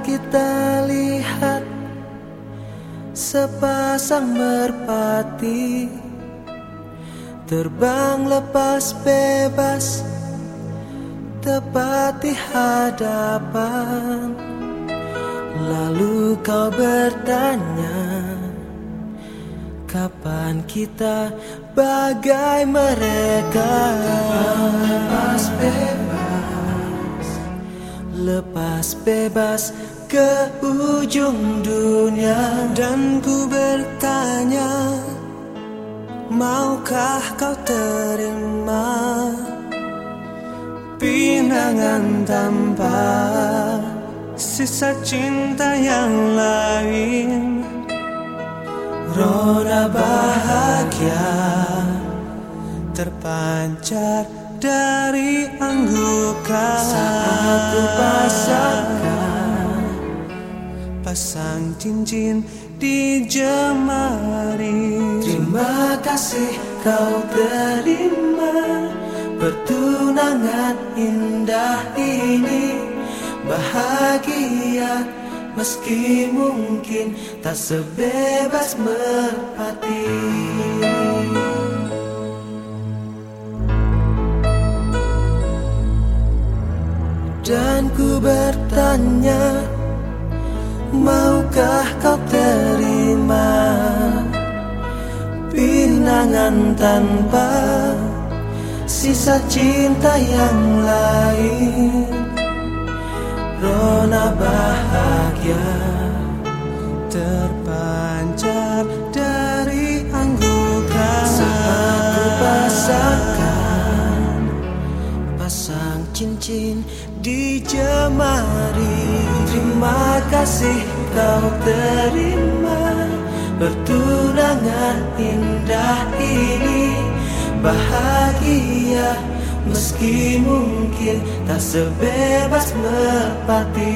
kita lihat sepasang merpati terbang lepas bebas tepat di hadapan. Lalu kau bertanya, kapan kita bagai mereka? Lepas bebas, lepas bebas ke ujung dunia dan ku bertanya, maukah kau terima? pinangan tanpa sisa cinta yang lain Rona bahagia terpancar dari anggukan. Saat ku pasangkan Pasang cincin di jemari. Terima kasih kau terima Pertunangan indah ini. Bahagia Meski mungkin tak sebebas merpati Dan ku bertanya Maukah kau terima Pinangan tanpa sisa cinta yang lain? Rona bahagia terpancar dari anggukan. Saat ku pasangkan di jemari Terima kasih kau terima. Pertunangan indah ini bahagia. Meski mungkin tak sebebas merpati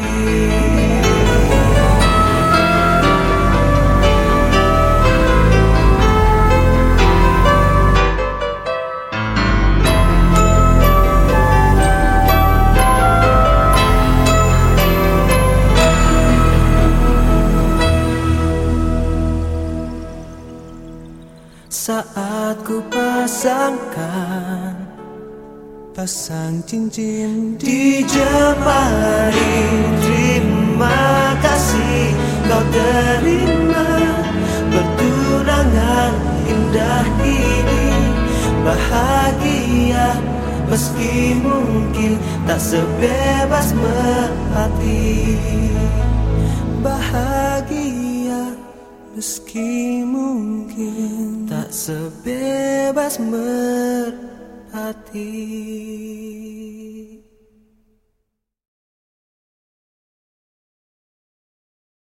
Saat ku pasangkan Pasang cincin di jemari. Terima kasih kau terima Pertunangan indah ini. Bahagia meski mungkin tak sebebas merpati Bahagia meski mungkin tak sebebas merpati